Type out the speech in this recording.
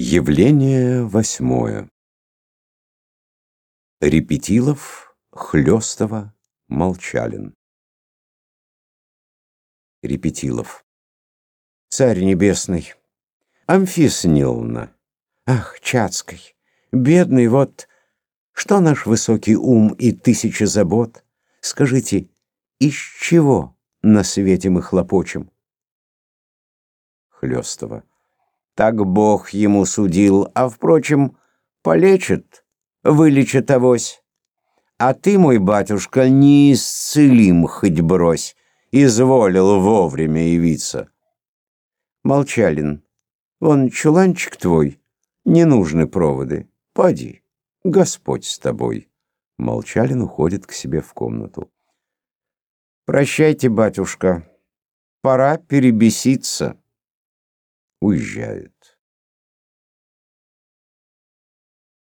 Явление восьмое. Репетилов, Хлёстова, Молчалин. Репетилов. Царь небесный, Амфиса Ниловна, ах, Чацкой, бедный вот, что наш высокий ум и тысяча забот, скажите, из чего на свете мы хлопочем? Хлёстова. Так Бог ему судил, а, впрочем, полечит, вылечит авось. А ты, мой батюшка, неисцелим хоть брось, изволил вовремя явиться. Молчалин, вон чуланчик твой, не нужны проводы, поди, Господь с тобой. Молчалин уходит к себе в комнату. Прощайте, батюшка, пора перебеситься уезжают.